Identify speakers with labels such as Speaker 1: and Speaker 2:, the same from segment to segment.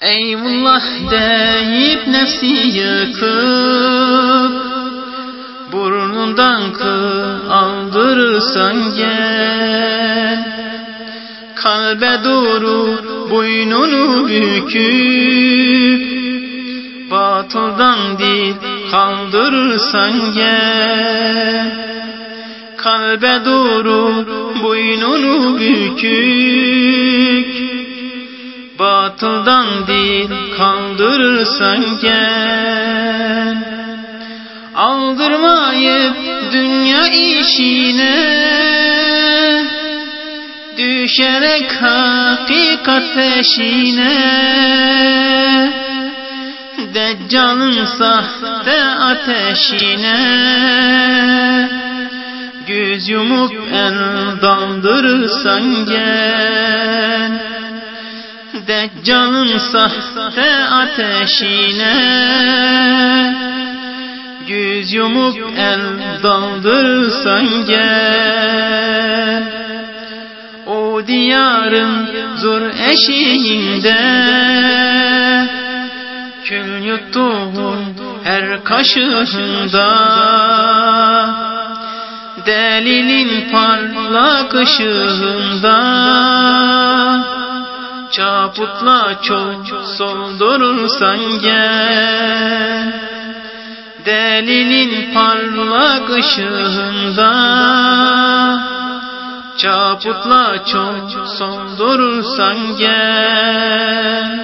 Speaker 1: Eyvallah deyip nefsi yıkıp Burnundan kıl aldırırsan gel. Kalbe doğru boynunu büküp Batıldan dil kaldırırsan gel. Kalbe doğru boynunu bükük Batıldan dil kaldırırsan gel. Aldırmayıp dünya işine Düşerek hakikat peşine. Deccalın sahte ateşine Göz yumup el daldırırsan gel Deccalın sahte ateşine. Göz yumup el daldırsan gel. O diyarın zor eşiğinde. Kül yuttuğun her kaşığında. Delilin parlak ışığında Çaputla çok soldurursan gel. Delilin parlak ışığında Çaputla çok soldurursan gel.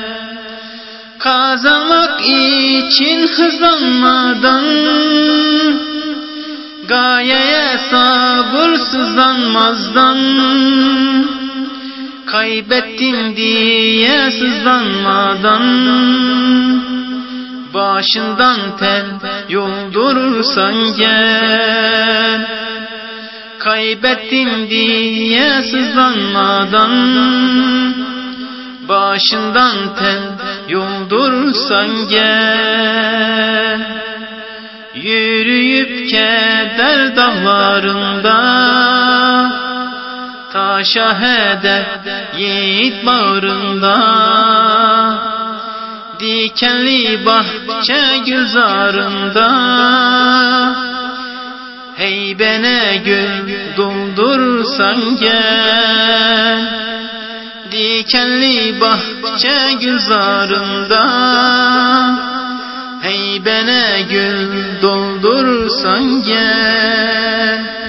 Speaker 1: Kazanmak için hızlanmadan Gayeye sabırsızlanmazdan Kaybettim diye sızlanmadan Başından tel yoldurursan gel. Kaybettim diye sızlanmadan Başından tel yoldursan gel. Yürüyüp keder dağlarında Taşa hedef yiğit bağrında. Dikenli bahçe güzarında. Heybene gül doldursan gel. Dikenli bahçe güzarında. Heybene gül doldursan gel